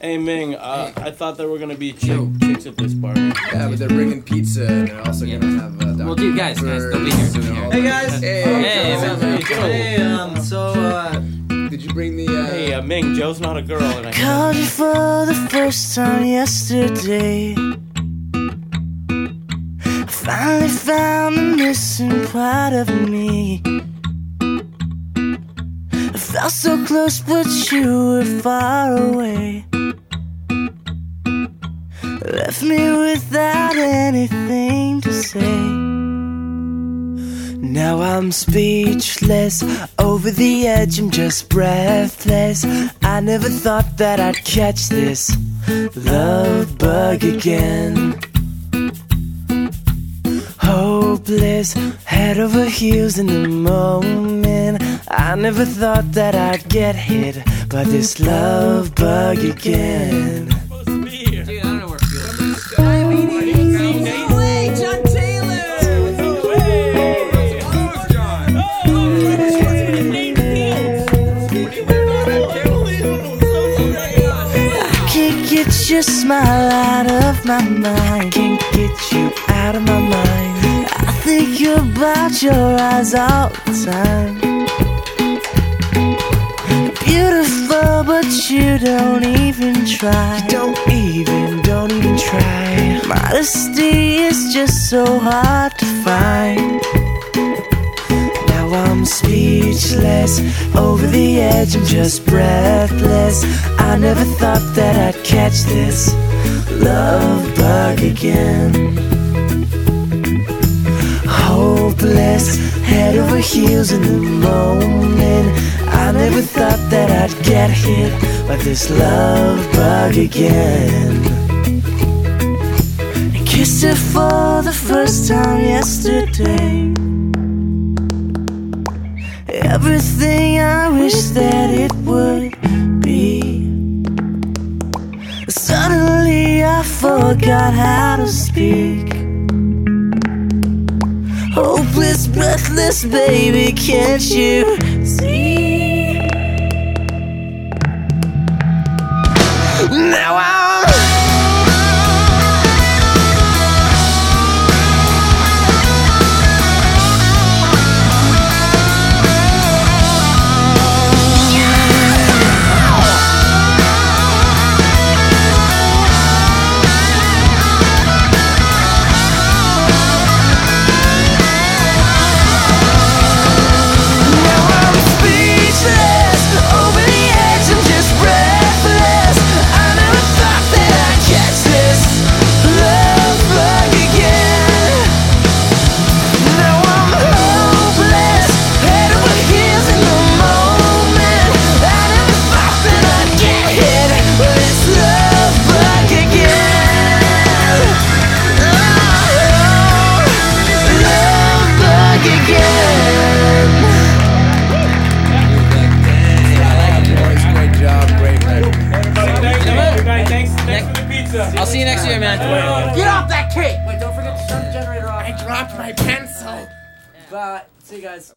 Hey Ming, uh, I thought there were gonna be chick- chicks at this party. Yeah, but they're bringing pizza and they're also Yeah. gonna have. Uh, Well, dude, guys, guys, don't be here, don't be here. Hey guys. Hey, Hey, what's up, man. man? Hey, um, so, uh, Did you bring the? Uh, Hey, uh, Ming, Joe's not a girl, and I Called you for the first time yesterday. I finally found the missing part of me. I felt so close, but you were far away. Left me without anything to say. Now I'm speechless, over the edge, I'm just breathless. I never thought that I'd catch this love bug again. Hopeless, head over heels in the moment. I never thought that I'd get hit by this love bug again. Get your smile out of my mind. Can't get you out of my mind. I think you're about your eyes all the time. Beautiful, but you don't even try. You don't even, don't even try. Modesty is just so hard to find. Speechless, over the edge, I'm just breathless. I never thought that I'd catch this love bug again. Hopeless, head over heels in the moment. I never thought that I'd get hit by this love bug again. Kissed her for the first time yesterday. Everything I wish that it would be. Suddenly I forgot how to speak. Hopeless, breathless, baby, can't you see? Now I'm. See you next year, man. get off that cake! Wait, don't forget to turn the generator off. I dropped my pencil. But, See you guys.